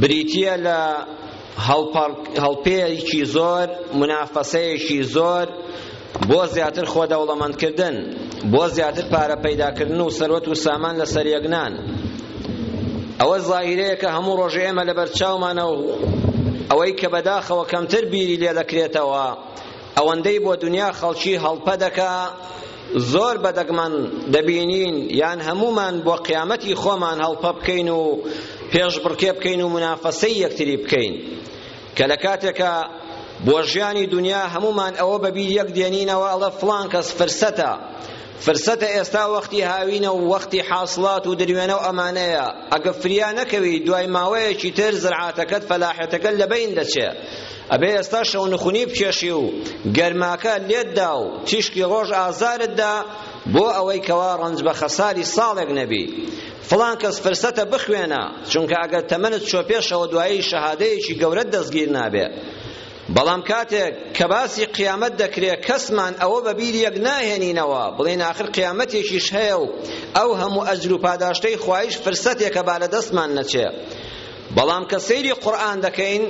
بریتییە لە هەڵپەیەکی زۆر، مونافەسەیەکی زۆر بۆ زیاتر خۆدەوڵەمەندکردن، بۆ زیاتر پارە پەیداکردن و سەروەت و سامان لەسەریەکنان. ئەوە زاهیرەیە کە هەموو ڕۆژێ ئێمە لەبەرچاومانە و ئەوەی کە بەداخەوە کەمتر بیری لێدەکرێتەوە ئەوەندەی بۆ دنیا خەڵکی هەڵپە دەکا زۆر بە دەگمەن دەبینین یان هەموومان بۆ قیامەتی خۆمان هەڵپە بکەین و پێشبڕکێ بکەین و منافەسەی یەکتری بکەین کە لە کاتێکە بۆ ژیانی دنیا هەمومان ئەوە بەبی یەک دێنینەوە ئەڵە فلان کەس فرسەتە فرسەتە ئێستا وەختی هاوینە و وەختی حاصلات و دروێنە و ئەمانەیە ئەگە فریا نەکەوی دوای ماوەیەکی تر زرعاتەکەت فەلاحەتەکەت لەبەین دەچێ ئەبێ ئێستا شەونخونی بکێشی و گەرماکە لێت دا و تیشکی ڕۆژ ئازارت دا بۆ ئەوەی کەوا ڕەنج بە خەساری ساڵێک نەبی فڵان کەس فرسەتە بخوێنە چونکە ئەگەر تەمەنت چۆ پێشەوە دوایی شەهادەیەکی گەورەت دەستگیر نابێ بەڵام کاتێک کە باسی قیامەت دەکرێت کەسمان ئەوە بە بیر یەک ناهێنینەوە بڵێن آخر قیامەتێکیش هەیە و ئەو هەموو ئەجر و پاداشتەی خوایش فرسەتێکە با لە دەستمان نەچێ بەڵام کە سەیری قورئان دەکەین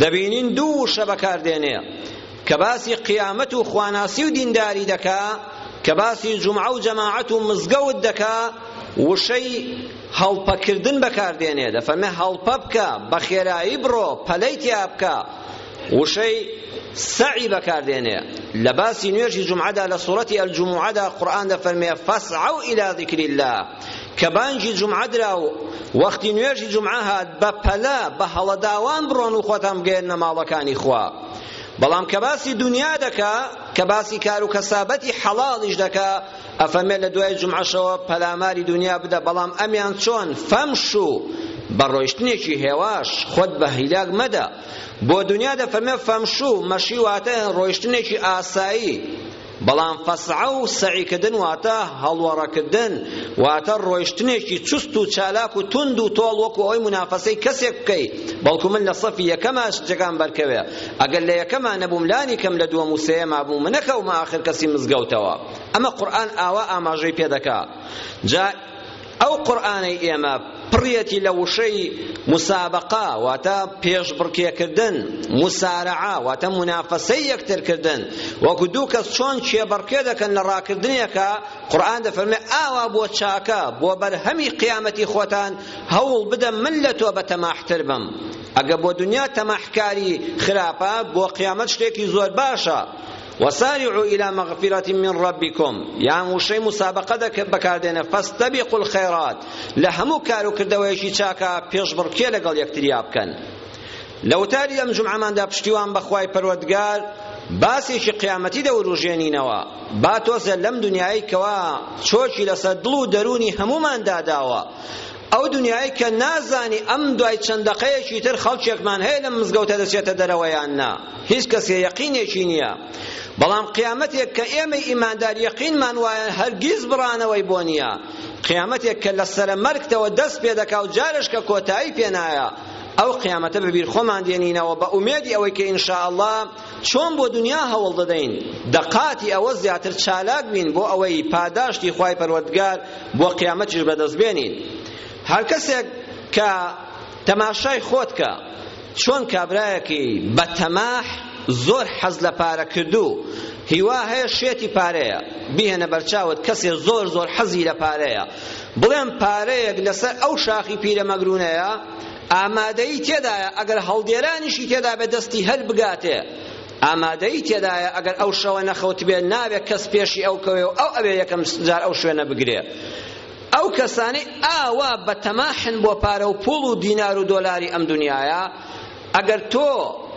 دەبینین دوو وشە بەکاردێنێ کە باسی قیامەت و خواناسی و دینداری دەکا کە باسی جومعە و جەماعەت و مزگەوت دەکا وشەی هەڵپەکردن بەکاردێنێ دەفەرمێ هەڵپە بکە بە خێرایی بڕۆ پەلەی تیا بکە وشەی سەعی بەکاردێنێ لە باسی نوێژی جومعەدا لە سوڕەتی ئەلجومعەدا قورئان دەفەرمێ فەسعەو ئیلا ذیکری اللە کە بانگی جومعە درا و وەختی نوێژی جومعە هات بە پەلە بە هەڵەداوان بڕۆن و خۆتان بگەیەننە ماڵەکانی خوا بەڵام کە باسی دنیا دەکا کە باسی کار و کەسابەتی حەڵاڵیش دەکا ئەفەمێ لە دوای جمعەشەوە پەلاماری دنیا بدە بەڵام ئەمیان چۆن فەمش و بە ڕۆیشتنێکی هێواش خۆت بە هیلاک مەدە بۆ دنیا دەفەرمێ فەمشو مەشی واتە ڕۆیشتنێکی ئاسایی بەڵام فەسعە و سەعیکردن واتە هەڵوەڕەکردن واتە ڕۆیشتنێکی چوست و چالاک و توند و تۆڵ وەکو ئەوەی منافەسەی کەسێک بکەی بەڵکو من لە سەفی یەکەما شتەکان بەرکەوێ ئەگەر لە یەکەما نەبووم لانی کەم لە دووەم و سێیەما بووم منەکەومە ئاخر کەسی مزگەوتەوە ئەمە قورئان ئاوا ئاماژەی پێ دەکا جا ئەو قورئانەی ئێمە پڕیەتی لە وشەی مسابەقە واتە پێشبڕکێکردن مسارعە واتە منافەسەی یەکترکردن وەکو دوو کەس چۆن کێبڕکێ دەکەن لە ڕاکردنێکە قورئان دەفەرمێ ئاوا بۆ چاکە بۆ بەرهەمی قیامەتی خۆتان هەوڵ بدە من لە تۆ بە تەماحتر بم ئەگە بۆ دنیا تەماحکاری خراپە بۆ قیامەت شتێکی زۆر باشە وسارعوا الی مغفرە من ربکم یان وشەی مسابقە بەکاردێنە فاستبقوا الخیرات لە هەموو کار و کردەوەیەکی چاکە پێشبڕکێ لەگەڵ یەکتریا بکەن لە وتاری ئەم جومعەماندا پشتیوان بەخوای پەروەردگار باسێکی قیامەتی دەوروژێنینەوە با تۆزێ لەم دنیای کەوا چۆکی لەسەر دڵ و دەروونی هەمومان داداوە ئەو دنیایەی کە نازانی ئەم دوای چەند دەقەیەکی تر خەڵکێکمان هەیە لەم مزگەوتە دەچێتە دەرەوە یان نا هیچ کەسێ یەقینێکی نییە بەڵام قیامەتێک کە ئێمەی ئیماندار یەقینمان وایە هەرگیز بڕانەوەی بۆ نییە قیامەتێک کە لە سەرە مەرگتەوە دەست پێ دەکا و جارش کە کۆتایی پێنایە ئەو قیامەتە بەبیر خۆمان دێنینەوە بە ئومێدی ئەوەی کە ئینشاءاللە چۆن بۆ دنیا هەوڵ دەدەین دەقاتی ئەوە زیاتر چالاک بین بۆ ئەوەی پاداشتی خوای پەروەردگار بۆ قیامەتیش بەدەست بێنین هەر کەسێک کە تەماشای خۆت کە چۆن کابرایەکی بەتەماح زۆر حەز لە پارە کردو هیوا هەیە شێتی پارەیە بیهێنە بەرچاوت کەسێ زۆر زۆر حەزی لە پارەیە بڵێم پارەیەک لەسەر ئەو شاخی پیرە مەگرونەیە ئامادەیی تێدایە ئەگەر هەڵدێرانیشی تێدابێ دەستی هەر بگاتێ ئامادەیی تێدایە ئەگەر ئەو شەوە نەخەوتبێ نابێ کەس پێشی ئەو کەوێ و ئەو ئەوێ یەکەم جار ئەو شوێنە بگرێ ئەو کەسانی ئاوا بە تەماحن بۆ پارە و پوڵ و دینار و دۆلاری ئەم دنیایە ئەگەر تۆ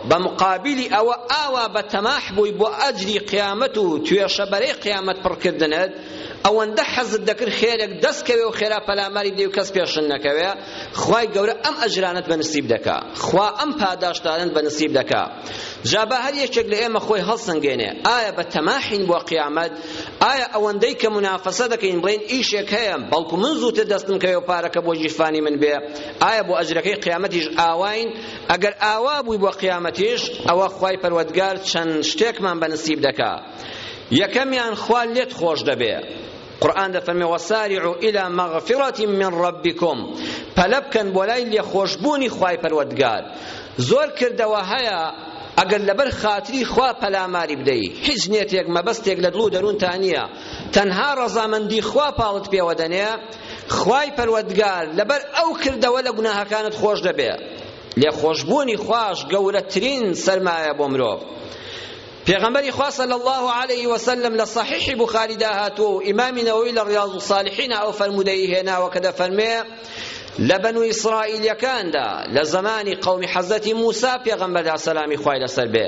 بە مقابلی ئەوە ئاوا بە تەماح بووی بۆ ئەجری قیامەت و توێشە بەرەی قیامەت پڕکردنت ئەوەندە حەزت دەکرد خێرێک دەستکەوێ و خێرا پەلاماری دێ و کەس پێشن نەکەوێ خوای گەورە ئەم ئەجرانەت بە نسیب دەکا خوا ئەم پاداشتانت بە نسیب دەکا جا با هەر یەکێک لە ئێمە خۆی هەڵسەنگێنێ ئایا بە تەماحین بۆ قیامەت ئایا ئەوەندەی کە منافەسە دەکەین بڵێن ئیشێک هەیە بەڵکو من زووتر دەستم کەوێ و پارەکە بۆ گیرفانی من بێ ئایا بۆ ئەجرەکەی قیامەتیش ئاواین ئەگەر ئاوا بووی بۆ قیامەتیش ئەوە خوای پەروەردگار چەند شتێکمان بە نسیب دەکا یەکەمیان خوا لێت خۆش دەبێ قورئان دەفەرمێ وسارعوا الی مغفرة من ربکم پەلە بکەن بۆ لای لێخۆشبوونی خوای پەروەردگار زۆر کردەوە هەیە ئەگەر لەبەر خاتری خوا پەلاماری بدەی هیچ نیەتێک مەبەستێک لە دڵ و دەروونتا نییە تەنها ڕەزامەندی خوا پاڵت پێوە دەنێ خوای پەروەردگار لەبەر ئەو کردەوە لە گوناهەکانت خۆش دەبێ لێخۆشبوونی خوش گەورەترین سەرمایە بۆ مرۆڤ پێغەمبەری خوا صلی اللە علیه وسلم لە صحیح بخاریدا هاتووە و ئیمامی نەوەوی لە ڕیاض الصالحین ئەو فەرموودەی هێناوە کە دەفەرمێ لە بەنو ئیسرائیلیەکاندا لە زمانی قومی حەزەتی موسا پێغەمبەردا سەلامی خوای لەسەر بێ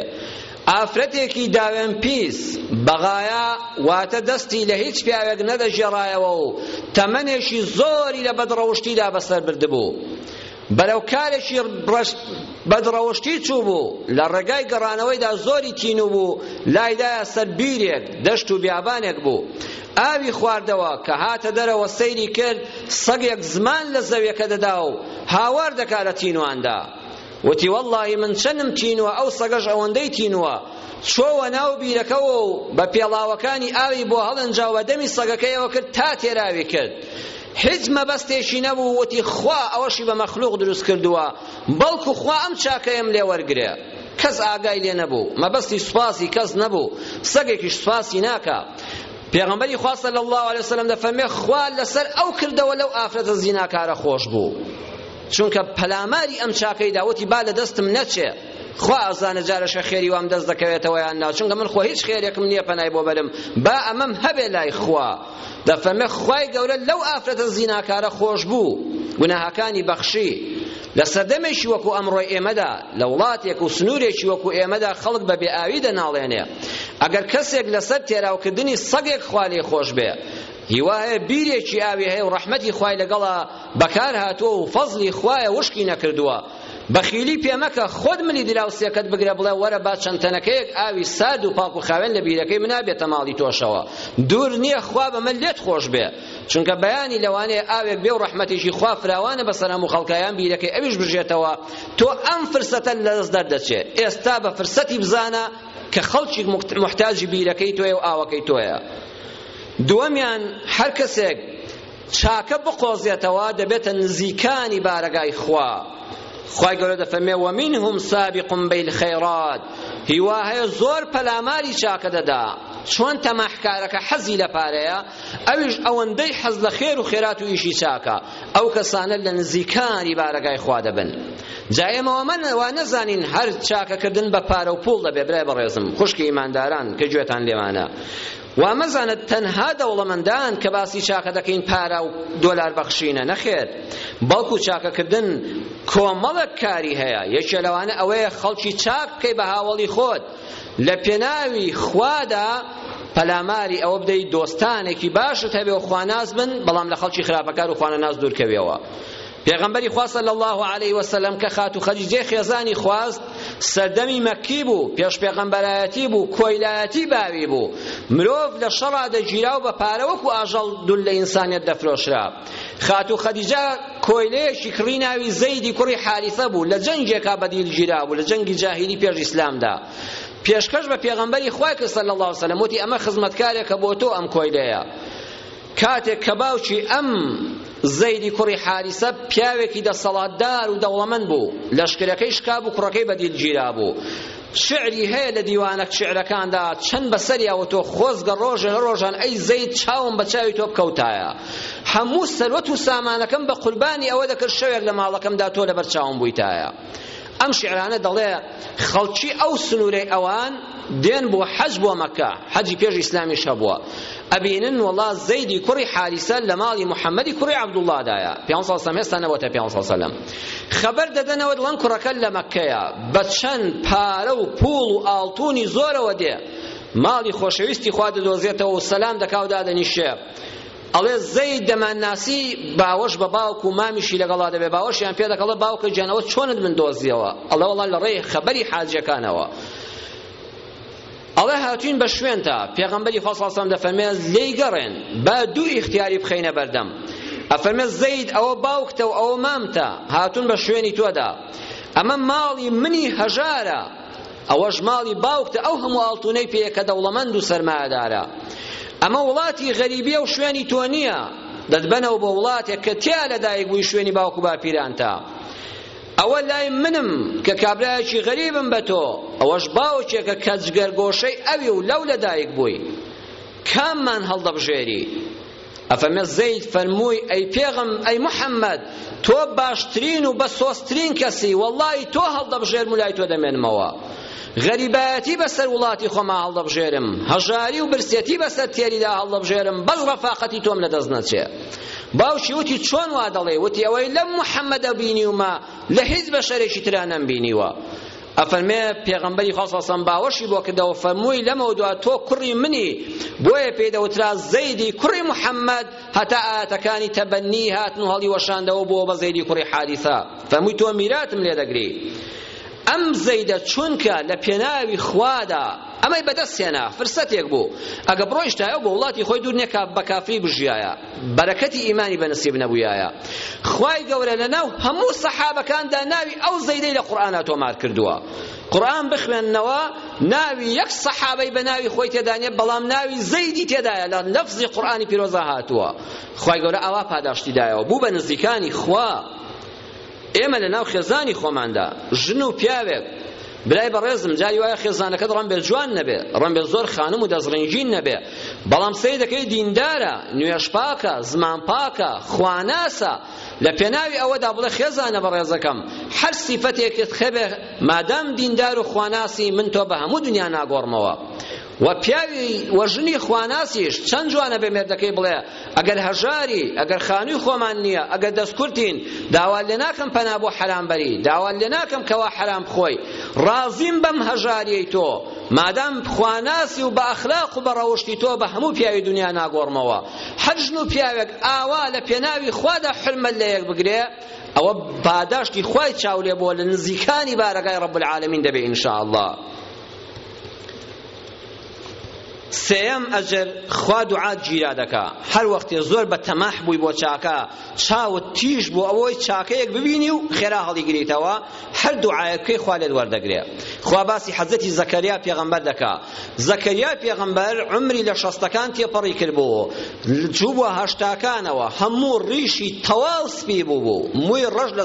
ئافرەتێکی داوێن پیس بەغایە واتە دەستی لە هیچ پیاوێک نەدەژێڕایەوە و تەمەنێکی زۆری لە بەدڕەوشتیدا بەسەر بردبوو بەرەو کارێکی بەدڕەوشتی چووبوو، لە ڕێگای گەڕانەوەیدا زۆری تینوو بوو، لایدایە سەر بیرێک، دەشت و بیابانێک بوو. ئاوی خواردەوە، کە هاتە دەرەوە سەیری کرد، سەگێک زمان لە زەویەکە دەدا و هاوار دەکا لە تینوواندا. وتی وەڵڵاهی من چەنم تینووە ئەو سەگەش ئەوەندەی تینووە. چۆوە ناو بیرەکەوە و بە پێڵاوەکانی ئاوی بۆ هەڵێنجا و بە دەمی سەگەکەیەوە کرد تا تێراوی کرد هیچ مەبەستێکی نەبوو وتی خوا ئەوەشی بە مەخلوق دروست کردووە بەڵکو خوا ئەم چاکەیەم لێ وەرگرێ کەس ئاگای لێ نەبوو مەبەستی سوپاسی کەس نەبوو سەگێکیش سوپاسی ناکا پێغەمبەری خوا صلی الله علیه وسلم دەفەرمێ خوا لەسەر ئەو کردەوە لەو ئافرەتە زیناکارە خۆش بوو چونکە پەلاماری ئەم چاکەی دا وتی با لە دەستم نەچێ خوا ئەزانە جارەشە خێری وام دەست دەکەوێتەوە یان نا چونکە من خۆ هیچ خێرێکم نییە پەنای بۆ بەرم با ئەمەم هەبێ لای خوا دەفەرمێ خوای گەورە لەو ئافرەتە زیناکارە خۆش بوو گوناهەکانی بەخشی لە سەردەمێکی وەکو ئەمڕۆی ئێمەدا لە وڵاتێک و سنوورێکی وەکو ئێمەدا خەڵک بە بێئاوی دەناڵێنێ ئەگەر کەسێک لەسەر تێراوکردنی سەگێک خوا لێ خۆش بێ هیوایە بیرێکی ئاوی هەیە و ڕەحمەتی خوای لەگەڵە بەکار هاتووە و فەزڵی خوایە وشکی نەکردووە بەخیلی پێ مەکە خۆت ملی دراوسێکەت بگرە بڵێ وەرە با چەند تەنەکەیەک ئاوی سارد و پاک و خاوێن لە بیرەکەی منا بێتە ماڵی تۆشەوە دوور نییە خوا بەمە لێت خۆش بێ چونکە بەیانی لەوانەیە ئاوێک بێ و ڕەحمەتێکی خوا فراوانە بەسەر هەموو خەڵکایان بیرەکەی ئەویش بژێتەوە تۆ ئەم فرسەتە لە دەست دەردەچێ ئێستا بە فرسەتی بزانە کە خەڵکی محتاجی بیرەکەی تۆیە و ئاوەکەی تۆیە دووەمیان هەر کەسێک چاکە بقۆزێتەوە دەبێتە نزیکانی بارەگای خوا خوای گەورە دەفەرمێ ومنهم سابق بالخیرات هیوا هەیە زۆر پەلاماری چاکە دەدا چۆن تەماحکارەکە حەزی لە پارەیە ئەویش ئەوەندەی حەز لە خێر و خێرات و ئیشی چاکە ئەو کەسانە لە نزیکانی بارەگای خوا دەبن جا ئێمە وەمەن وا نەزانین هەر چاکەکردن بە پارە و پوڵ دەبێ برای بەڕێزم خوشکی ئیمانداران کە گوێتان لێمانە وامەزانە تەنها دەوڵەمەندان کە باسی چاکە دەکەین پارە و دۆلار بەخشینە نەخێر بەڵکو چاکەکردن کۆمەڵێک کاری هەیە یەکێ لەوانە ئەوەیە خەڵکی چاک بکەی بە هاوڵی خۆت لە پێناوی خوادا پەلاماری ئەوە بدەی دۆستانێکی باشت هەبێ و خواناز بن بەڵام لە خەڵکی خراپەکار و خوانەناز دوورکەویەوە پێغەمبەری خوا صلی اللە علیه وسلم کە خاتوو خەدیجەی خێزانی خواست سەردەمی مەکی بوو پێش پێغەمبەرایەتی بوو کۆیلایەتی باوی بوو مرۆڤ لە شەڕا دەگیرا و بە پارە وەکو ئاژەڵ دول لە ئینسانیەت دەفرۆشرا خاتوو خەدیجە کۆیلەیەکی کڕی ناوی زەیدی کوڕی حاریثە بوو لە جەنگێکا بەدیل گیرا بوو لە جەنگی جاهیلی پێش ئیسلامدا پێشکەش بە پێغەمبەری خوای کرد صلی اللە علیه وسلم وتی ئەمە خزمەتکارێکە بۆ تۆ ئەم کۆیلەیە کاتێک کە باوکی ئەم زەیدی کوڕی حاریسە پیاوێکی دەسەڵاتدار و دەوڵەمەند بوو لەشکرەکەی شکابوو کوڕەکەی بەدیل گیرابوو شعری هەیە لە دیوانەک شعرەکاندا چەند بەسەریا و تۆ خۆزگە ڕۆژێ لە ڕۆژان ئەی زەید چاوم بە چاوی تۆ بکەوتایە هەموو سەروەت و سامانەکەم بە قوربانی ئەوە دەکرد شەوێک لە ماڵەکەمدا تۆ لەبەر چاوم بوویتایە ئەم شعرانە دەڵێ خەڵکی ئەو سنوورەی ئەوان دێن بۆ حەج بۆ مەکە حەجی پێش ئیسلامیش هەبووە ئەبینن وڵا زەیدی کوڕی حاریسە لە ماڵی محەممەدی کوڕی عەبدوڵڵادایە پێ سەم هێستا نەوەتە پێ سەلم خەبەر دەدەنەوە دڵەن کوڕەکە لە مەکەیە بە چەند پارە و پوڵ و ئاڵتونی زۆرەوە دێ ماڵی خۆشەویستی خوا دەدۆزێتەوە و سەلام دەکاو دادەنیشێ ئەڵێ زەید دەمانناسی باوەش بە باوک و مامیشی لەگەڵا دەبێ باوەشیان پێ دەکەڵێ باوکە گیان ئەوە چۆنت من دۆزیەوە ئەڵێ وەڵا لە ڕێی خەبەری حاجەکانەوە ئەڵێ هاتوین بە شوێنتا پێغەمبەری خوا صلی الله دەفەرمێ لێی گەڕێن با دوو ئیختیاری بخەینە بەردەم ئەفەرمێ زەید ئەوە باوکتە و ئەوە مامتە هاتون بە شوێنی تۆدا ئەمە ماڵی منی هەژارە ئەوەش ماڵی باوکتە ئەو هەموو ئاڵتونەی پێیە کە دەوڵەمەند و سەرمایەدارە ئەمە وڵاتی غەریبیە و شوێنی تۆ نییە دەتبەنەوە بۆ وڵاتێک کە تیا لەدایک بووی شوێنی باوک و باپیرانتە ئەوە لای منم کە کابرایەکی غەریبم بە تۆ ئەوەش باوکێکە کە جگەرگۆشەی ئەوی و لەو لەدایک بووی کاممان هەڵدەبژێری ئەفەرمێت زەید فەرمووی ئەی پێغم ئەی محەممەد تۆ باشترین و بەسۆزترین کەسی وەڵڵاهی تۆ هەڵدەبژێرم و لای تۆ دەمێنمەوە غەریبایەتی بەسەر وڵاتی خۆما هەڵدەبژێرم هەژاری و برسێتی بەسەر تێریدا هەڵدەبژێرم بەس ڕەفاقەتی تۆم لەدەست نەچێ باوکی وتی چۆن وا دەڵێ وتی ئەوەی لەم محەممەدە بینیومە لە هیچ بەشەرێکی ترا نەمبینیوە ئەفەرمێ، پێغەمبەری خوا صلی اللە علیە وسلم باوەشی بۆ کردەوە فەرمووی لەمەو دوا تۆ کوڕی منی بۆیە پێی دەوترا زەیدی کوڕی محەممەد هەتا ئایەتەکانی تەبەنی هاتن و هەڵی وەشاندەوە بۆ بە زەیدی کوڕی حاریثە فەرمووی تۆ میراتم لێ دەگری ئەم زەیدە چونکە لە پێناوی خوادا ئەمەی بەدەست هێنا فرسەتێک بوو ئەگە بڕۆیشتایە بۆ وڵاتی خۆی دوور نێکا بە کافری بژیایە بەرەکەتی ئیمانی بە نسیب نەبوویایە خوای گەورە لەناو هەموو سەحابەکاندا ناوی ئەو زەیدەی لە قورئانا تۆمار کردووە قورئان بخوێننەوە ناوی یەک سەحابەی بە ناوی خۆی تێدا نیە بەڵام ناوی زەیدی تێدایە لە لەفزی قورئانی پیرۆزە هاتووە خوای گەورە ئاوا پاداشتی دایەوە بوو بە نزیکانی خوا ئێمە لە ناو خێزانی خۆماندا ژن و پیاوێک برای بەڕێزم جاری وایە خێزانەکەت ڕەنبێ جوان نەبێ ڕەنبێ زۆر خانم و دەستڕنگین نەبێ بەڵام سەی دەکەی دیندارە نوێش پاکە زمان پاکە خواناسە لە پێناوی ئەوەدا بڵێ خێزانە بەڕێزەکەم هەر سیفەتێکت خەبێ مادام دیندار و خواناسی من تۆ بە هەموو دنیا ناگۆڕمەوە و پیاوی و ژنی خواناسیش چەند جوانە بە مێردەکەی بڵێ ئەگەر هەژاری ئەگەر خانووی خۆمان نییە ئەگەر دەستکورتین داوات لێ ناکەم پەنا بۆ حەرام بەری داوات لێ ناکەم کەوا حەرام بخۆی ڕازیم بەم هەژاریەی تۆ مادام خواناسی و بە ئەخلاق و بە ڕەوشتی تۆ بە هەموو پیاوی دنیا ناگۆڕمەوە هەر ژن و پیاوێک ئاوا لە پێناوی خوادا حرمەت لە یەک بگرێ ئەوە پاداشتی خوای چاولێ بۆ لە نزیکانی بارەگای ڕەب العالمین دەبێ ان شاء الله سێیەم ئەجر خوا دوعات گیرا دەکا هەر وەختێ زۆر بە تەماح بووی بۆ چاکە چاوت تیژ بۆ ئەوەی چاکەیەک ببینی و خێرا هەڵیگریتەوە هەر دوعایەک بکەی خوا لێت وەردەگرێ خوا باسی حەزەتی زەکەریا پێغەمبەر دەکا زەکەریا پێغەمبەر عمری لە شەستەکان تێپەڕی کردبوو چوو بۆ هەشتاکانەوە هەموو ڕیشی تەواو سپی بوو بوو مووی ڕەش لە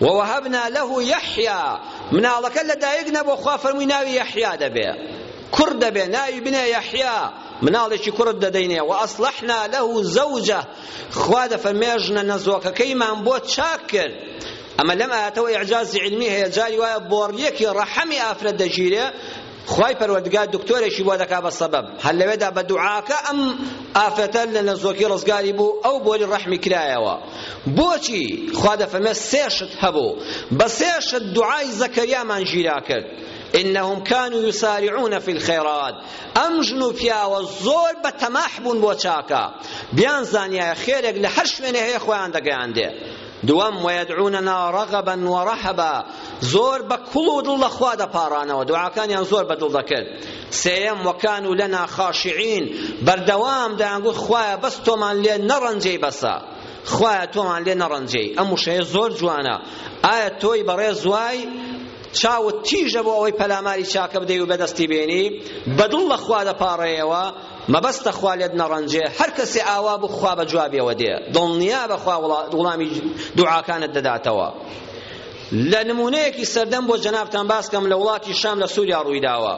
ووهبنا له یحیی مناڵەکە لە دایک نەبووە خوا فەرمووی ناوی یحیی دەبێ کوڕ دەبێ ناوی بنێ یحیی مناڵێکی کوڕت دەدەینێ وئەسلحنا له زەوجە خوا دەفەرمێ ژنە نەزۆکەکەیمان بۆ چاک کرد ئەمە لەم ئاەتەوە ئیعجازی علمی هەیە جاری وایە بۆڕیەکی ڕەحەمی ئافرەت دەگیرێ خوای پەروەردگار دکتۆرێکی بۆ دەکا بە سەبەب هەر لەوێدا بە دوعاکە ئەم ئافرەتە لە نەزۆکی ڕزگاری بوو ئەو بۆری ڕەحمی کرایەوە بۆچی خوا دەفەرمێ سێ شت هەبوو بە سێ شت دوعای زەکەریامان ژیرا کرد إنهم كانوا يسارعون في الخيرات أم جنو پیاوە زۆر بە تەماح بوون بۆ چاکە بیان زانیایە خێرێک لە هەر شوێنێ هەیە خۆیان دەگەیاندێ دووەم، ویدعوننا رغبا ورهبا، زۆر بە کوڵ و دڵ لە خوا دەپاڕانەوە، دوعاکانیان زۆر بە دڵ دەکرد. سێیەم، وکانوا لنا خاشعین، بەردەوام دەیانگوت خوایە بەس تۆمان لێ نەڕەنجێی بەسە. خوایە تۆمان لێ نەڕەنجێی. ئەم وشەیە زۆر جوانە. ئایا تۆی بەڕێز وای؟ چاوت تیژە بۆ ئەوەی پەلاماری چاکە بدەی و بەدەستی بێنی؟ بە دڵ لە خوا دەپاڕێیەوە. مەبەستە خوا لێت نەڕەنجێ هەر کەسێ ئاوا بوو خوا بە جوابیەوە دێ دڵنیابە خوا وڵامی دوعاکانت دەداتەوە لە نمونەیەکی سەردەم بۆ جەنابتان باسکەم لە وڵاتی شام لە سووریا ڕوویداوە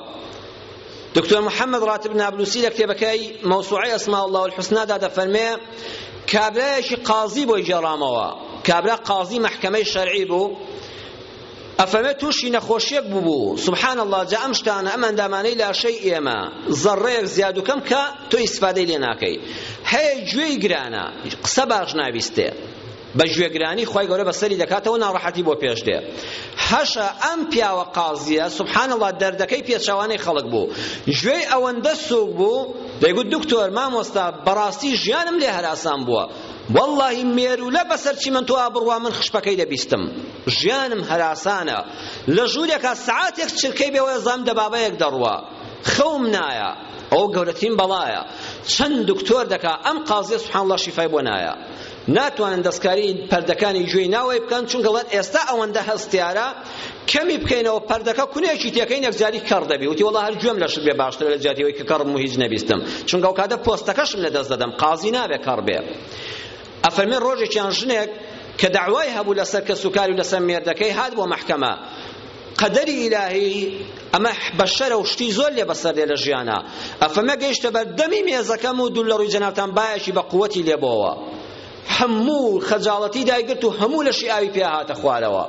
دکتۆر محمد راتب نابلوسی لە کتێبەکەی مەوسوعی ئەسما الله الحسنادا دەفەرمێ کابرایەکی قازی بۆی گێڕامەوە کابرا قازی مەحکەمەی شەرعی بوو ئەفەمێ تووشی نەخۆشیەک ببوو سبحان اللە جا ئەم شتانە ئەم ئەندامانەی لاشەی ئێمە زەڕەیەک زیاد و کەم کە تۆ ئیسفادەی لێ ناکەی هەیە گوێی گرانە قسە باش ناویستێ بە گوێگرانی خی گەورە بەسەری دەکاتەوە ناڕەحەتی بۆ پێش دێ هەشە ئەم پیاوە قازیە سبحان الله دەردەکەی پێچوانەی خەڵک بوو گوێی ئەوەندە سوک بوو دەیگوت دکتۆر مامۆستا بەڕاستی ژیانم لێ هەراسان بووە واللهی مێرولە بەسەر چی من تۆ ئابڕوا من خشپەکەی دەبیستم ژیانم هەراسانە لە ژوورێکا سەعاتێک چرکەی بێ وەیە زام دەبابەیەک دەڕوا خەوم نایە ئەو گەورەترین بەڵایە چەند دکتۆر دەکا ئەم قازیە سبحان الله شیفای بۆ نایە ناتوانن دەستکاری پردەکانی گوێی ناوەی بکەن چونکە وڵات ئێستا ئەوەندە هەستیارە کەمی بکەینەوە پردەکە کونێکی تێکەین یەکجاری کەڕ دەبی وتی وڵا هەر گوێم لەشت بێ باشتر لە جاتیەوەی کە کەڕم و هیچ نەبیستم چونکە ئەو کاتە پۆستەکەشم لەدەست دەدەم قازی نابێ کەڕ بێ ئەفەرمێ ڕۆژێکیان ژنێک کە دەعوای هەبوو لەسەر کەس و کاری و لەسەر مێردەکەی هات بۆ مەحکەمە قەدەری ئیلاهی ئەمە بەشەرە و شتی زۆر لێ بەسەر لێ لە ژیانە ئەفەمە گەیشتە بەر دەمی مێزەکەم و دوور لە ڕووی جەنابتان بایەکی بە قووەتی لێ بۆوە هەموو خەجاڵەتی دایگرت و هەموو لەشی ئاوی پێ هاتە خوارەوە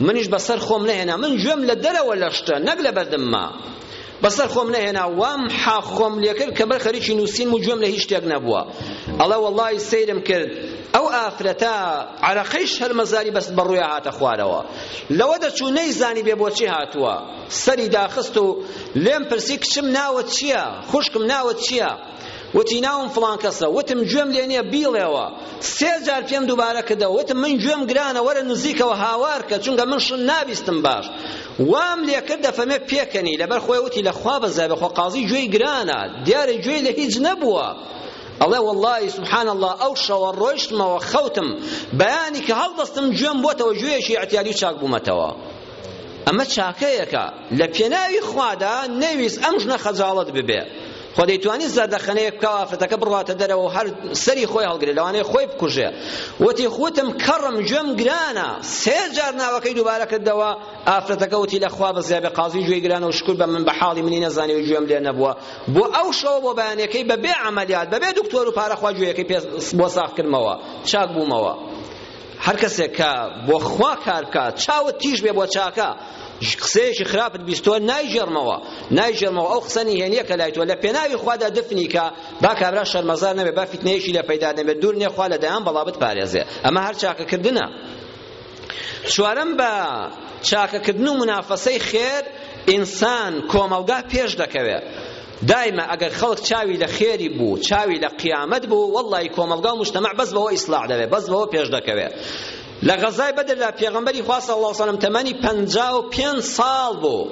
منیش بەسەر خۆم نەهێنا من گوێم لە دەرەوە لەشتە نەک لە بەردممە بەسەر خۆم نەهێنا وام حا خۆم لێکرد کە بەر خەریکی نووسین و گوێم لە هیچ شتێک نەبووە ئەڵە وەڵی سەیرم کرد ئەو ئافرەتە عرەقەی شەرمەزاری بەست بە ڕوویا هاتە خوارەوە لەوە دەچوو نەیزانی بێ بۆچی هاتووە سەری داخست و لێم پرسی کچم ناوت چییە خوشکم ناوت چییە وتی ناوم فڵان کەسە وتم گوێم لێ نییە بیڵێوە سێ جار پێم دووبارە کردەوە وتم من گوێم گرانە وەرە نزیکەوە هاوار کە چونکە من شت نابیستم باش وام لێ کرد دەفەمێ پێکەنی لەبەر خۆی وتی لە خوا بەزای بەخۆ قازی گوێی گرانە دیارە گوێی لە هیچ نەبووە ئەڵێ واللهی سبحان الله ئەو شەوە ڕۆیشتمەوە خەوتم بەیانی کە هەڵدەستم گوێم بۆتەوە گوێیەکی ئەتیاری و چاک بوومەتەوە ئەمە چاکەیەکە لە پێناوی خوادا نەویست ئەم ژنە خەجاڵەت ببێ خۆ دەیتوانی زەردەخەنەیەک بکە ئافرەتەکە بڕواتە دەرەوە و هەر سەری خۆی هەڵگرێ لەوانەیە خۆی بکوژێ وتی خوتم کەڕم گوێم گرانە سێ جار ناوەکەی دووبارە کردەوە ئافرەتەکە وتی لە خوا بەزیا بێ قازی گوێی گرانە و شکر بە من بە حاڵی منی نەزانی و گوێم لێ نەبووە بۆ ئەو شەوە بۆ بەیانەکەی بەبێ عەمەلیات بەبێ دکتۆر و پارە خوا گوێیەکەی بۆ ساخ کردمەوە چاک بوومەوە هەر کەسێک کە بۆ خوا کار بکات چاوت تیژ بێ بۆ چاکە قسەیەکی خراپت بیستوە نایژێرمەوە نایژێرمەوە ئەو قسە نهێنیە کە لای تۆ لە پێناوی خوادا دفنی کە با کابرا شەرمەزار نەبێ با فیتنەیەکی لە پەیدا نەبێ دوور نیە خوا لە دەیان بەڵا بتپارێزێ ئەمە هەر چاکەکردنە چوارەم بە چاکەکردن و منافەسەی خێر ئینسان کۆمەڵگا پێش دەکەوێ دایمە ئەگەر خەڵک چاوی لە خێری بوو چاوی لە قیامەت بوو وەڵڵاهی کۆمەڵگا و مجتەمەع بەس بەوە ئیسڵاح دەبێ بەس بەوە پێش دەکەوێ لە غەزای بەدردا پێغەمبەری خوا صلی الله وسلم تەمەنی پەنجا و پێنج ساڵ بوو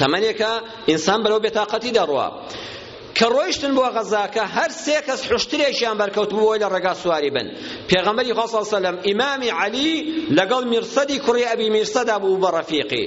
تەمەنێکە ئینسان بەرەو بێتاقەتی دەڕوا کە ڕۆیشتن بۆ غەزاکە هەر سێ کەس حشترێکیان بەرکەوت بووەوەی لە ڕێگا سواری بن پێغەمبەری خوا صلی الله وسلم ئیمامی عەلی لەگەڵ میرسەدی کوڕی ئەبی میرسەدا بوو بە ڕەفیقی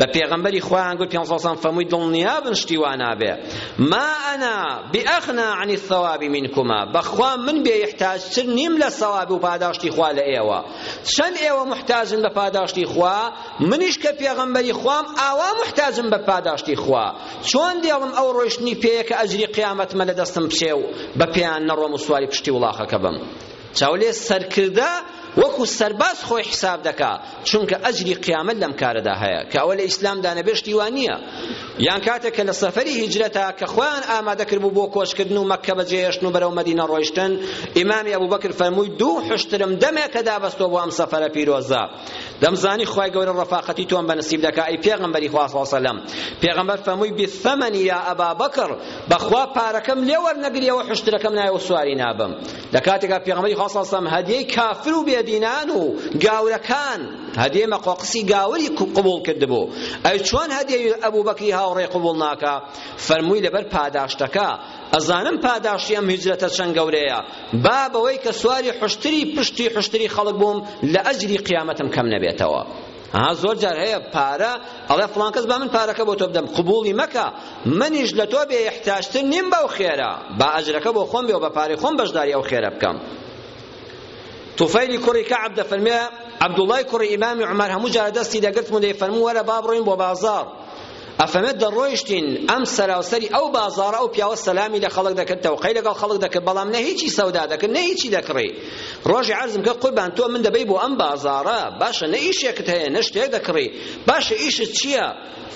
بە پێغەمبەری خوایان گوت پێغەمبەر سەڵسەڵام فەرمووی دڵنیابن شتی وا نابێ ما ئەنا بئەغنا عن الثواب منکما بەخوا من بێیحتاجتر نیم لە سەواب و پاداشتی خوا لە ئێوە چەند ئێوە محتاجن بە پاداشتی خوا منیش کە پێغەمبەری خوام ئاوا محتاجم بە پاداشتی خوا چۆن دێڵم ئەو ڕۆیشتنی پێیە کە ئەجری قیامەتمە لە دەستم بچێ و بە پێیان نەڕۆم و سواری پشتی وڵاخەکە بم چاولێ سەرکردە وەکو سەرباز خۆی حساب دەکا چونکە ئەجری قیامەت لەم کارەدا هەیە کە ئەوە لە ئیسلامدا نەبێ شتی وا نییە یان کاتێک کە لە سەفەری هیجرەتە کە خۆیان ئامادە کردبوو بۆ کۆچکردن و مەککە بەجێهێشتن و بەرەو مەدینە ڕۆیشتن ئیمامی ئەبوبەکر فەرمووی دوو حشترم دەمێکە دابەستەوە بۆ ئەم سەفەرە پیرۆزە دەمزانی خوای گەورە ڕەفاقەتی تۆم بە نسیب دەکا ئەی پێغەمبەری خوا صلی وسلم پێغەمبەر فەرمووی بالثمن یا ئەبا بەکر بەخوا پارەکەم لێ وەرنەگریەوە حشترەکەم نایەوە سواری نابم لە کاتێکا پێغەمبەری خوا صلی اللە علیه و سلم هەدیەی کافر و بێدینان و گاورەکان هەدیەی مەقۆقسی گاوری قبوڵ کردبوو ئەی چۆن هەدیەی ئەبوبەکری هاوڕێ قبوڵ ناکا فەرمووی لەبەر پاداشتەکە ئەزانم پاداشتی ئەم هیجرەتە چەند گەورەیە با بەوەی کە سواری حشتری پشتی حشتری خەڵک بووم لە ئەجری قیامەتم کەم نەبێتەوە ها زۆر جار هەیە پارە ئەڵێ فڵان کەس با من پارەکە بۆ تۆ بدەم قبوڵی مەکە منیش لە تۆ بێ احتاجتر نیم بەو خێرە با ئەجرەکە بۆ خۆم بێ و بە پارەی خۆم بەشداری ئەو خێرە بکەم طفیلی کوڕی کەعب دەفەرمێ عەبدوڵڵای کوڕی ئیمامی عومەر هەموو جارە دەستی دەگرتم و دەیفەرموو وەرە با بڕۆین بۆ بازاڕ ئەفەمێ دەڕۆیشتین ئەم سەراوسەری ئەو بازاڕە ئەو پیاوە سەلامی لە خەڵک دەکرد تەوقەی لەگەڵ خەڵک دەکرد بەڵام نە هیچی سەودا دەکرد نە هیچی دەکڕی ڕۆژی عەرزم کە قوربان تۆ من دەبەی بۆ ئەم بازاڕە باشە نە ئیشێکت هەیە نە شتێک دەکڕی باشە ئیشت چییە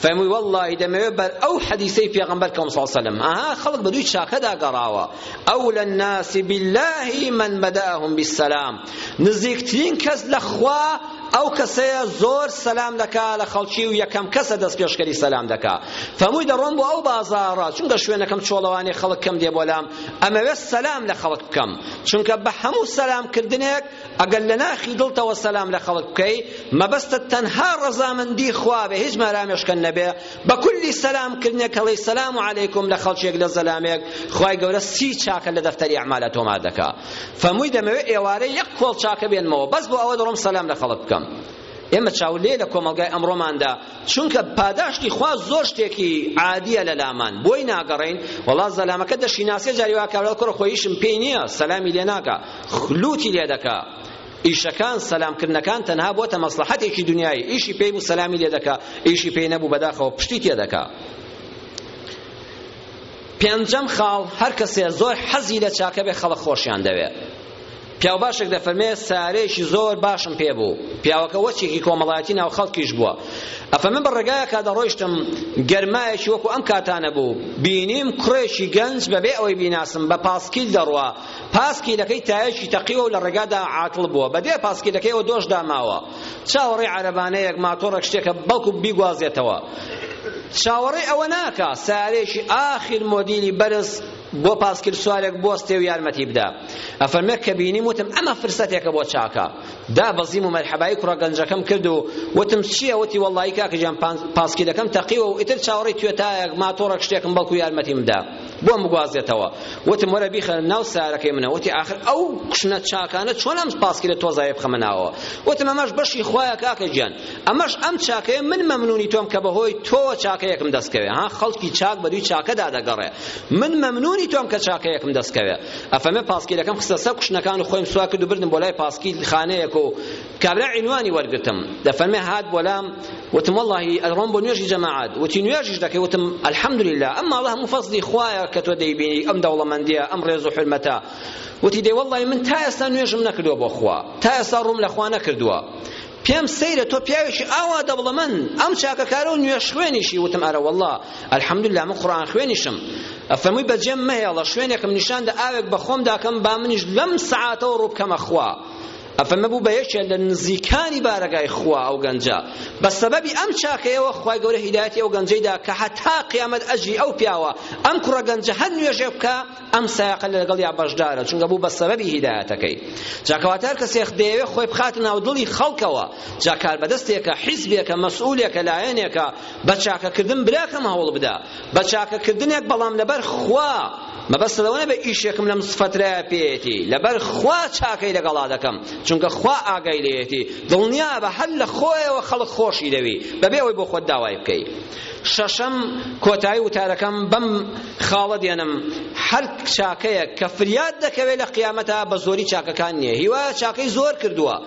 فەرمووی وەڵڵاهی دەمەوێ بەر ئەو حەدیسەی پێغەمبەر کەم سەڵ سەلەم ئەها خەڵک بە دووی چاکەدا گەڕاوە ئەولە الناس بالله من بدأهم بالسلام نزیکترین کەس لە خوا ئەو کەسەیە زۆر سەلام دەکا لە خەڵکی و یەکەم کەسە دەست پێشکەری سەلام دەکا فەمووی دەڕۆم بۆ ئەو بازاڕە چونکە شوێنەکەم چۆڵەوانێ خەڵک کەم دێ بۆلام ئەمەوێت سەلام لە خەڵک بکەم چونکە بە هەموو سەلام کردنێک ئەگەر لە ناخی دڵتەوە سەلام لە خەڵک بکەی مەبەستە تەنها ڕەزامەندی خوا بێ هیچ مارامێشکەن نەبێ بە کولی سەلام کردنێک هەڵی سەلام و عەلەیکم لە خەڵکێک لە زەلامێک خوای گەورە سی چاکە لە دەفتەری ئەعمالە تۆمار دەکا فەرمووی دەمەوێت ئێوارێ یەک کۆڵ چاکە بێنمەوە بەس بۆ ئەوە دەڕۆم سەلام لە خەڵک بکەم ئێمە چاولێ لە کۆمەڵگای ئەمڕۆماندا چونکە پاداشتی خوا زۆر شتێکی عادیە لە لامان بۆی ناگەڕین وڵا زەلامەکە دەشی ناسێ جاری واکارەوە کوڕ خۆیشم پێی نییە سەلامی لێ ناکە خلوتی لێ دەکا ئیشەکان سەلامکردنەکان تەنها بۆتە مەسلحەتێکی دنیایی ئیشی پێی بوو سەلامی لێ دەکا ئیشی پێی نەبوو بەداخەوە پشتی تێ دەکا پێنجەم خاڵ هەر کەسێ زۆر حەزی لە چاکە بێ خەڵک خۆشیان دەوێ پیاو باشێک دەفەرمێ سارێکی زۆر باشم پێ بوو پیاوەکە وەچێکی کۆمەڵایەتی ناو خەڵکیش بووە ئەفە من بە ڕێگایەکە دەڕۆیشتم گەرمایەکی وەکو ئەم کاتانە بوو بینیم کوڕێکی گەنج بەبێ ئەوەی بیناسم بە پاسکیل دەڕوا پاسکیلەکەی تایەکی تەقیوە و لە ڕێگادا عاتڵ بووە بەدوای پاسکیلەکەیەوە دۆش داماوە چاوەڕێی عەرەبانەیەک ماتۆڕێک شتێکە بەڵکو بیگوازێتەوە چاوەڕێی ئەوە ناکا سارێکی ئاخیر مۆدیلی بەرز بۆ پاسکیل سوارێک بۆستێ و یارمەتی بدا ئەفەرمێک کە بینیم وتم ئەمە فرسەتێکە بۆ چاکە دا بەزیم و مەرحەبایی کوڕە گەنجەکەم کرد و وتم چییە وتی وەڵڵایی کاکە گیان پاسکیلەکەم تەقیوە و ئیتر چاوەڕێی توێتایەک ماتۆڕێک شتێکم بەڵکو یارمەتیم بدا بۆم بگوازێتەوە وتم وەرە بیخە ناو سارەکەی منە وتی ئاخر ئەو کوشنە چاکانە چۆن ئەم پاسکیلە تۆزایە بخەمە ناوەوە وتم ئەمەش بەشی خوایە کاکە گیان ئەمەش ئەم چاکەیە من مەمنونی تۆم کە بەهۆی تۆوە چاکەیەکم دەستکەوێ ها خەڵکی چاک بەدوی چاکەدا دەگەڕێ من مەمنونی تۆم کە چاکەیەکم دەستکەوێ ئەفەمێ پاسکیلەکەم خستە سەر کوشنەکان و خۆیم سوا کرد و بردم بۆ لای پاسکیل خانەیەک و کابرا عینوانی وەرگرتم دەفەرمێ هات بۆلام وتم واللهی ئەڕۆم بۆ نوێژی جەماعەت وتی نوێژیش دەکەی وتم الحمدللە ئەم ماڵە هەموو فەزلی خوایە کە تۆ دەیبینی ئەم دەوڵەمەندیە ئەم ڕێز و حورمەتە وتی دەی واللهی من تا ئێستا نوێژم نەکردووە بۆ خوا تا ئێستا ڕووم لە خوا نەکردووە پێم سەیرە تۆ پیاوێکی ئاوا دەوڵەمەند ئەم چاکەکارە و نوێژ خوێنیشی وتم ئەرە والله الحمدلله من قورئان خوێنیشم ئەفەرمووی بەجێم مەهێڵە شوێنێکم نیشان دە ئاوێک بە خۆم داکەم با منیش لەم سەعاتەوە ڕوو بکەمە خوا ئەفەرمێ بوو بە یەکێ لە نزیکانی بارەگای خوا ئەو گەنجە بە سەبەبی ئەم چاکەیەوە خوای گەورە هیدایەتی ئەو گەنجەی دا کە هەتا قیامەت ئەجری ئەو پیاوە ئەم کوڕە گەنجە هەر نوێژێ بکە ئەم سایەقە لەگەڵ یا بەشدارە چونکە بوو بە سەبەبی هیدایەتەکەی جاکەواتە هەر کەسێک دەیەوێ خۆی بخاتە ناو دڵی خەڵکەوە جا کاربەدەستێکە حیزبێکە مەسئولێکە لایەنێکە بە چاکەکردن براکەم هەوڵ بدە بە چاکەکردنێک بەڵام لەبەر خوا مەبەستە لەوە نەبێ ئیشێکم لەم سفەترایە پێیەتی لەبەر خوا چاکەی لەگەڵا دەکەم چونکە خوا ئاگای لێیەتی دڵنیا بە هەر لە خۆیەوە خەڵک خۆشی دەوی بەبێ ئەوەی بۆ خۆت داوای بکەی شەشەم کۆتایی وتارەکەم بەم خاڵە دێنم هەر چاکەیەک کە فریاد دەکەوێت لە قیامەتە بە زۆری چاکەکان نییە هیوایە چاکەی زۆر کردووە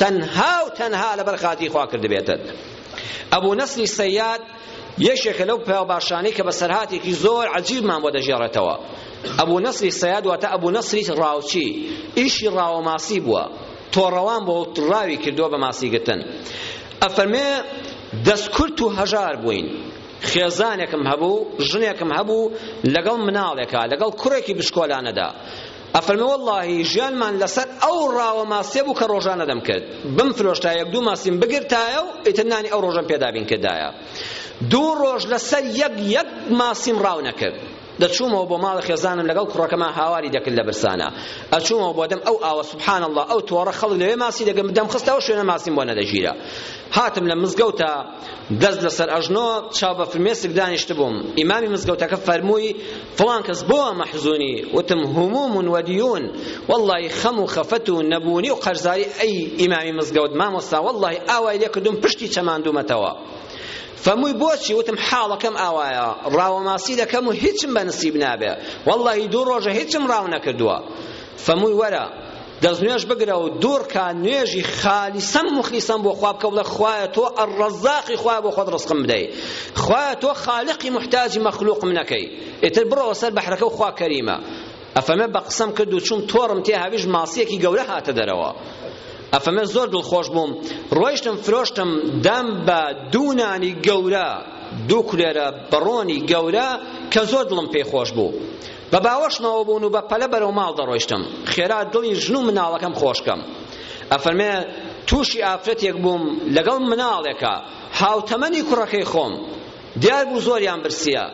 تەنها و تەنها لەبەر خاتری خوا کردبێتت ئەبو نەسری سەیاد یەکێکە لەو پیاوباشانەی کە بەسەرهاتێکی زۆر عەجیبمان بۆ دەژێڕێتەوە ئەبو نەسری سەیاد واتە ئەبو نەسری ڕاوچی ئیشی ڕاوەماسی بووە تۆڕەوان بۆ ڕاوی کردووە بە ماسیگرتن ئەفەرمێ دەستکورت و هەژار بووین خێزانێکم هەبوو ژنێکم هەبوو لەگەڵ مناڵێکە لەگەڵ کوڕێکی بچکۆلانەدا ئەفەرمێ وەڵڵاهی ژیانمان لەسەر ئەو ڕاوە ماسیە بوو کە ڕۆژانە دەمکرد بمفرۆشتا یەک دوو ماسیم بگرتایە و ئیتر نانی ئەو ڕۆژەم پێ دابین کردایە دوو ڕۆژ لەسەر یەک یەک ماسیم ڕاو نەکرد دەچوومەوە بۆ ماڵە خێزانم لەگەڵ کوڕەکەمان هاواری دەکرد لە برسانە ئەچوومەوە بۆ دەم ئەو ئاوە سبحان الله ئەو تۆڕە خەڵک لەوێ ماسی دەگەم دەم خستەوە شوێنە ماسیم بۆ نەدەگیرا هاتم لە مزگەوتە دەست لەسەر ئەژنۆ چاو بە فرمێسک دانیشتبووم ئیمامی مزگەوتەکە فەرمووی فڵان کەس بۆ وا مەحزوونی وتم هوموم و دیون وەڵڵاهی خەم و خەفەت و نەبوونی و قەرزاری ئەی ئیمامی مزگەوت مامۆستا وەڵڵاهی ئاوای لێ کردووم پشتی چەماندوومەتەوە فەمووی بۆچی وتم حاڵەکەم ئاوایە ڕاوەماسی دەکەم و هیچم بە نسیب نابێ وەڵڵاهی دوو ڕۆژە هیچم ڕاو نەکردووە فەمووی وەرە دەستنوێژ بگرە و دوڕکە نوێژی خالیسەن موخلیسەن بۆ خوا بکە بڵێ خوایە تۆ ئەڕەزاقی خوایە بۆ خۆت ڕزقم بدەی خوایە تۆ خالقی محتاجی مەخلوقم نەکەی ئیتر بڕەوە سەر بەحرەکە و خوا کەریمە ئەفەمە بە قسەم کرد و چوم تۆڕم تێ هاویش ماسیەکی گەورە هاتە دەرەوە ئەفەمە زۆر دڵخۆش بووم ڕۆیشتم فرۆشتم دام بە دوو نانی گەورە دوو کولێرە بەڕۆنی گەورە کە زۆر دڵم پێی خۆش بوو بە باوەشمەوە بوون و بە پەلە بەرەو ماڵ دەڕۆیشتم خێرا دڵی ژن و مناڵەکەم خۆشکەم ئەفەرمێ تووشی ئافرەتێک بووم لەگەڵ مناڵێکە هاوتەمەنی کوڕەکەی خۆم دیار بوو زۆریان برسیە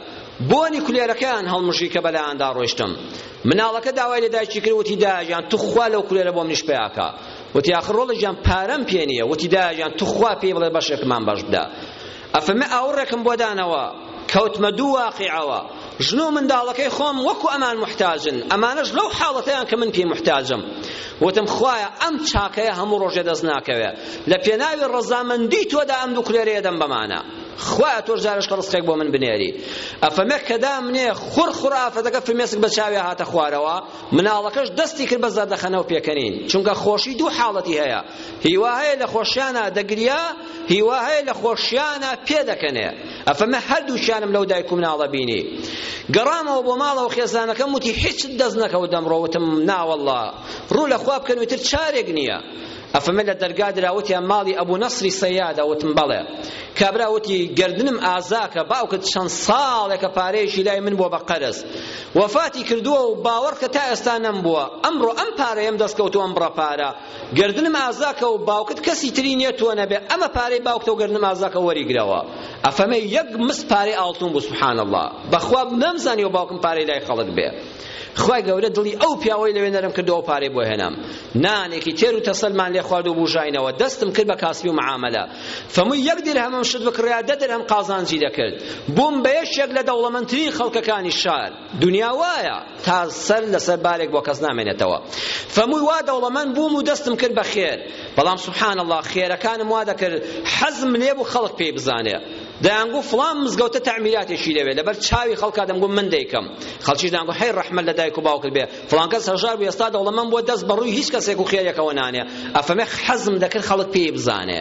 بۆنی کولێرەکەیان هەڵمژی کە بەلایاندا ڕۆیشتم مناڵەکە داوای لە دایکی کرد وتی دایان توخوا لەو کولێرە بۆم نیش پیاکە وتی ئاخر ڕۆڵێکیان پارەم پێ نییە وتی دایان توخوا پێی بڵێ بەشێکمان بەش بدە ئەفەرمێ ئاوڕێکم بۆ دانەوە، کەوتمە دوو واقیعەوە، ژن و منداڵەکەی خۆم وەکو ئەمان موحتاجن، ئەمانەش لەو حاڵەتەیان کە من پێی موحتاجم. وتم خوایە ئەم چاکەیە هەموو ڕۆژێ دەست ناکەوێ، لە پێناوی ڕەزامەندی تۆدا ئەم دوو کولێرەیە دەم بەمانە. خوایە تۆش جارێشکە ڕزقێک بۆ من بنێری. ئەفەرمێ کە دامنێ خوڕ خوڕ ئافرەتەکە فرمێسک بە چاویا هاتە خوارەوە، مناڵەکەش دەستی کرد بە زەردەخەنە و پێکەنین، چونکە خۆشی دوو حاڵەتی هەیە، هیوا هەیە لە خۆشیانا دەگریا، هیوا هەیە لە خۆشیانا پێدەکەنێ ئەفە من هەردووکیانم لەو دایک و مناڵە بینی گەڕامەوە بۆ ماڵەوە خێزانەکەم وتی هیچ دەست نەکەوت دەمڕۆ وتم ناوەڵڵا ڕوو لە خوا بکەن وتر چارێک نییە ئەفەمە لە دەرگا دراوتیان ماڵی ئەبوو نەسری سەیادە وتم بەڵێ کابرا وتی گردنم ئازاکە باوکت چەند ساڵێکە پارەیەکی لای من بووە بە قەرز وەفاتی کردووە و باوەڕکە تا ئێستا نەمبووە ئەمڕۆ ئەم پارەیەم دەستکەوتووە ئەم بڕە پارە گەردنم ئازاکە و باوکت کەسی تری نیە تۆ نەبێ ئەمە پارەی باوکتە و گەردنم ئازاکە وەری گرەوە ئەفەمێ یەک مس پارەی ئاڵتون بوو سبحان الله بەخوا نەمزانی و باوکم پارەی لای خەڵک بێ خوای گەورە دڵی ئەو پیاوەی لەوێ نەرم کردەوە پارەی بۆ هێنام نانێکی تێر و تەسەلمان لێ خوارد و بوژاینەوە دەستم کرد بە کاسبی و معاملە فەمووی یەک درهەمم شت بکڕیا دە درهەم قازانجی دەکرد بووم بە یەکێک لە دەوڵەمەندترین خەڵکەکانی شار دنیا وایە تا سەر لەسەر بارێک بۆ کەس نامێنێتەوە فەمووی وا دەوڵەمەند بووم و دەستم کرد بە خێر بەڵام سبحان الله خێرەکانم وا دەکرد حەزم لێ بوو خەڵک پێی بزانێ دەیانگو فڵان مزگەوتە تەعمیراتێکی دەوێ لەبەر چاوی خەڵکا دەمگو من دەیکەم خەڵکیش دەیانگو حەی ڕەحمەت لە دایک و باوکت بێ فڵان کەس هەژار بوو ئێستا دەوڵەمەند بووە دەست بە ڕووی هیچ کەسێک و خێرێکەوە نانێ ئەفەمێ حەزم دەکرد خەڵک پێی بزانێ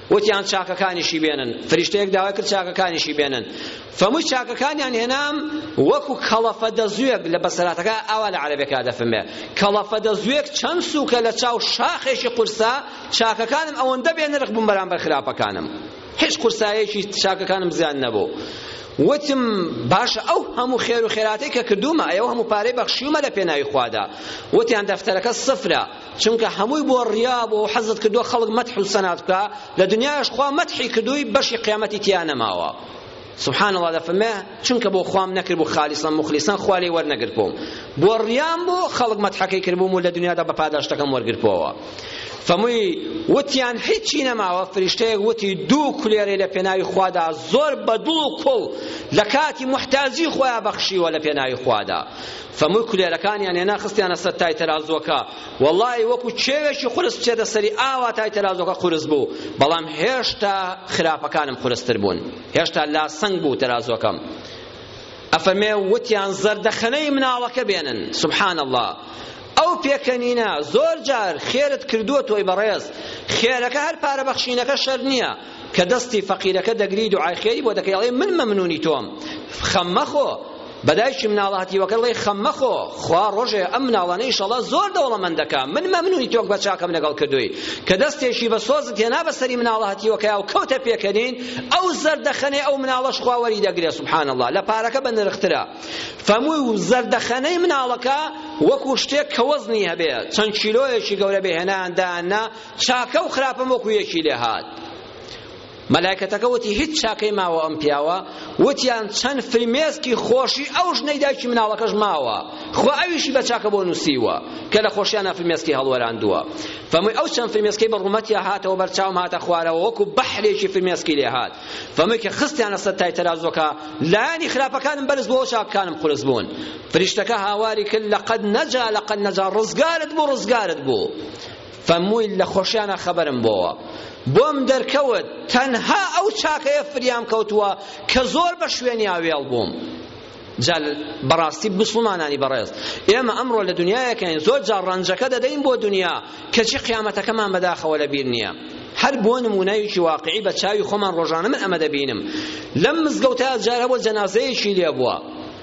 وتیان چاکەکانیشی بێنن فریشتەیەک داوای کرد چاکەکانیشی بێنن فەمووی چاکەکانیان هێنام وەکو کەڵەفە دەزوێک لە بەسەراتەکە ئاوا لە عەرەبێکا دەفەمێ کەڵەفە دەزوێک چەند سووکە لە چاو شاخێکی قورسا چاکەکانم ئەوەندە بێ نرخ بووم بەرامبەر خراپەکانم هیچ قورسایەکی چاکەکانم زیان نەبوو وتم باشە ئەو هەموو خێر و خێراتەی کە کردوومە ئەو هەموو پارەی بەخشیومە لە پێناوی خوادا وتیان دەفتەرەکە سفرە چونکە هەمووی بۆ ڕیا بۆ و حەزت کردووە خەڵک مەدح و سەنات بکا لە دنیاش خوا مەدحی کردووی بەشی قیامەتی تیا نەماوە سبحان الله دەفەرمێ چونکە بۆ خوام نەکرد بوو خالیسان مخلیسان خوا لێی وەرنەگرت بووم بۆ ڕیام بۆ خەڵک مەدحەکەی کرد بووم و لە دنیادا بە پاداشتەکەم وەرگرت بووەوە فەمووی وتیان هیچی نەماوە فریشتەیەک وتی دوو کولێرەی لە پێناوی خوادا زۆر بە دڵ و کوڵ لە کاتی محتازی خۆیان بەخشیوە لە پێناوی خوادا فەمووی کولێرەکانیان هێنا خستیانە سەر تای تەرازووەکە وەڵاهی وەکو کێوێکی قورس بچێتە سەری ئاوا تای تەرازووەکە قورس بوو بەڵام هێشتا خراپەکانم قورستر بوون هێشتا لاسەنگ بوو تەرازووەکەم ئەفەرمێ وتیان زەردەخەنەی مناڵەکە بێنن سبحان الله ئەو پێکەنینە زۆر جار خێرت کردووە تۆی بەڕێز خێرەکە هەر پارە بەخشینەکە شەر نییە کە دەستی فەقیرەکە دەگری دوعای خێری بۆ دەکەی ئەڵێ من مەمنونی تۆم خەم مەخۆ بە دایکی مناڵە هەتیوەکە دەڵێ خەم مەخۆ خوا ڕۆژێ ئەم مناڵانە ئیشەڵا زۆر دەوڵەمەند دەکا من مەمنونی تۆک بە چاکەم لەگەڵ کردووی کە دەستێکی بە سۆزت هێنا بە سەری مناڵە هەتیوەکەیا و کەوتە پێکەنین ئەو زەردەخەنەی ئەو مناڵەش خوا وەری دەگرێ سبحان الله لە پارەکە بە نرخترە فەمووی و زەردەخەنەی مناڵەکە وەکو شتێک کە وەزنی هەبێ چەند کیلۆیەکی گەورە بێ هێنان دانا چاکە و خراپەم وەکو یەکی لێ هات مەلایکەتەکە وتی هیچ چاکەی ماوە ئەم پیاوە وتیان چەند فرمێسکی خۆشی ئەو ژنەی دایکی مناڵەکەش ماوە خوا ئەویشی بە چاکە بۆ نووسیوە کە لە خۆشیانە فرمێسکی هەڵوەراندووە فەمووی ئەو چەند فرمێسکەی بە ڕوومەتیا هاتەوە بەر چاوم هاتە خوارەوە وەکو بەحرێکی فرمێسکی لێ هات فەمووی کە خستیانە سەر تای تەرازۆکە لایەنی خراپەکانم بەرز بۆ چاکەکانم قورس بوون فریشتەکە هاواری کرد لەقەد نەجا لەقەد نەجا ڕزگارت بوو ڕزگارت بوو فەرمووی لە خۆشیانا خەبەرم بۆوە بۆم دەرکەوت تەنها ئەو چاکەیە فریام کەوتووە کە زۆر بە شوێنیا وێڵ بووم جا بەڕاستی بسڵمانانی بەڕێز ئێمە ئەمڕۆ لە دنیایەکەین زۆر جا ڕەنجەکە دەدەین بۆ دنیا کەچی قیامەتەکەمان بەداخەوە لە بیر نییە هەر بۆ نمونەیەکی واقعی بە چاوی خۆمان ڕۆژانە من ئەمە دەبینم لەم مزگەوتە جارەوە جەنازەیەکی لێ بووە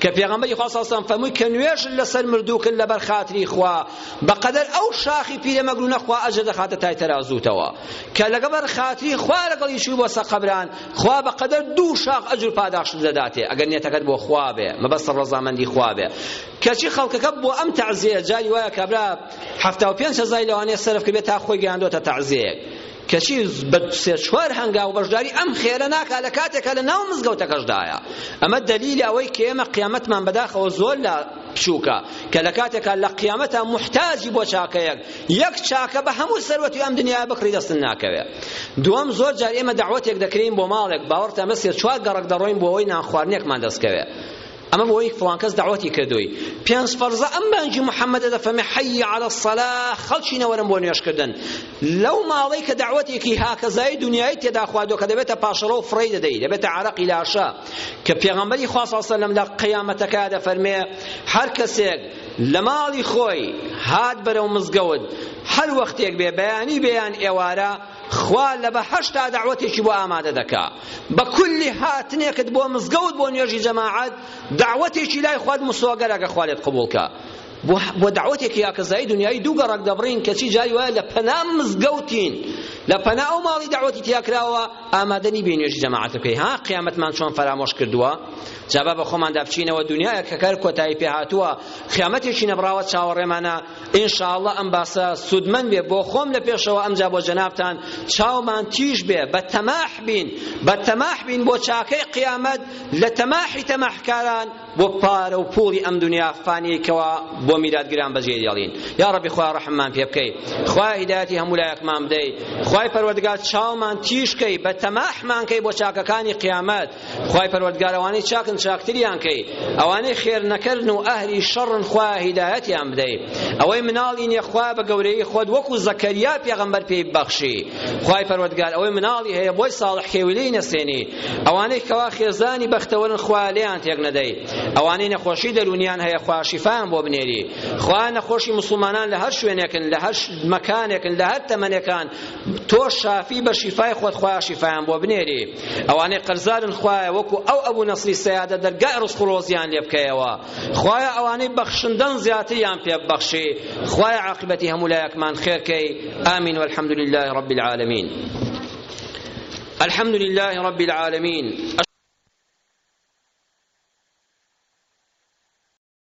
کە پێغەمبەری خوا صلی الله فەرمووی کە نوێژن لەسەر مردووکن لەبەر خاتری خوا بەقەدەر ئەو شاخی پیرەمەگرونە خوا ئەجر دەخاتە تای تەرازووتەوە کە لەگەبەر خاتری خوا لەگەڵی چووی بۆ سەقەبران خوا بەقەدەر دوو شاخ ئەجر پاداشت دەداتێ ئەگەر نیەتەکەت بۆ خوا بێ مەبەستە ڕەزامەندی خوا بێ کەچی خەڵکەکە بۆ ئەم تەعزیە جاری وایە کابرا حەفتا و پێنج هەزاری لەوانەیە سەرف کردێت تا خۆی گەیاندۆتە تەعزیەیەک کەچی بە سێ چوار هەنگاو بەشداری ئەم خێرە ناکا لە کاتێکا لە ناو مزگەوتەکەشدایە ئەمە دەلیلی ئەوەی کە ئێمە قیامەتمان بەداخەوە زۆر لە بچووکە کە لە کاتێکا لە قیامەتە محتاجی بۆ چاکەیەک یەک چاکە بە هەموو سەروەتی ئەم دنیا بکڕی دەستن ناکەوێ دووەم زۆر جار ئێمە دعوەتێک دەکرین بۆ ماڵێک باوەڕتان بە سێ چوار گەڕەک دەڕۆین بۆ ئەوەی نانخواردنێکمان دەستکەوێ ئەمە بۆی فڵان کەس دەعوەتی کردووی پێنج فەرزە ئەم بانگی محەممەدە دەفەرمێ حەیی عەلی الصەلا خەڵکینە وەرن بۆ نوێژکردن لەو ماڵەی کە دەعوەتێکی هاکەزایی دنیایی تێدا خواردووە کە دەبێتە پاشەڕۆ و فڕێی دەدەی دەبێتە عەرەقی لاشە کە پێغەمبەری خوا صلی الله علیه و لە قیامەتەکە دەفەرمێ هەر کەسێک لە ماڵی خۆی هات بەرەو مزگەوت هەر وەختێک بێ بەیانی بێیان ئێوارە خوا لە بەهەشتا دەعوەتێکی بۆ ئامادە دەکا بە کولی هاتنێکت بۆ مزگەوت بۆ نوێژی جەماعەت دەعوەتێکی لای خوات مسۆگەرە کە خوا لێت قبوڵ کا بۆ دعوتێکی یاکەزایی دنیای دوو گەڕک دەبڕین کەچی جای وایە لە پەنا مزگەوتین لە پەنا ئەو ماڵی دعوەتی تیاکراوە ئامادەنی بێ نوێژی جەماعەت بکەی ها قیامەتمان چۆن فەرامۆش کردووە جابا بە خۆماندا بچینەوە دنیایە کە کار کۆتایی پێ هاتووە قیامەتێکی نەبراوە چاوەڕێمانە ان شاء الله ئەم باسە سودمەند بێ بۆ خۆم لە پێشەوە ئەمجا بۆ جەنابتان چاومان تیژ بێ بە تەماح بین بە تەماح بین بۆ چاکەی قیامەت لە تەماحی تەماحکاران بۆ پارە و پوڵی ئەم دنیا فانیکەوە بۆ میراتگران بەجێ دێڵین یا ڕەبی خوا ڕەحممان پێ بکەی خوا هیدایەتی هەموو لایەکمان بدەی خوای پەروەردگار چاومان تیژ کەی بە تەماحمان کەی بۆ چاکەکانی قیامەت خوای پەروەردگار ئەوانەی چاکن چاکتریان کەی ئەوانەی خێر نەکەرن و ئەهلی شەڕن خوا هیدایەتیان بدەی ئەوەی مناڵی نیە خوا بە گەورەی خۆت وەکو زەکەریا پێغەمبەر پێی بەخشی خوای پەروەردگار ئەوەی مناڵی هەیە بۆی ساڵح کێویلەی نەسێنی ئەوانەی کەوا خێزانی بەختەوەرن خوا لێیان تێک نەدەی ئەوانەی نەخۆشی دەرونیان هەیە خوا شیفایان بۆ بنێری خوا نەخۆشی مسلمانان لە هەر شوێنێکن لە هەر مەکانێکن لە هەر تەمەنێکان تۆش شافی بە شیفای خۆت خوایە شیفایان بۆ بنێری ئەوانەی قەرزارن خوایە وەکو ئەو ئەبوو نەسری سەیادە دەرگای ڕزق و ڕۆزیان لێ بکەیەوە خوایە ئەوانەی بەخشندەن زیاتریان پێ ببەخشی خوایە عاقبەتی هەموو لایەکمان خێرکەی ئامین والحمد لله رب العالمین الحمد لله رب العالمين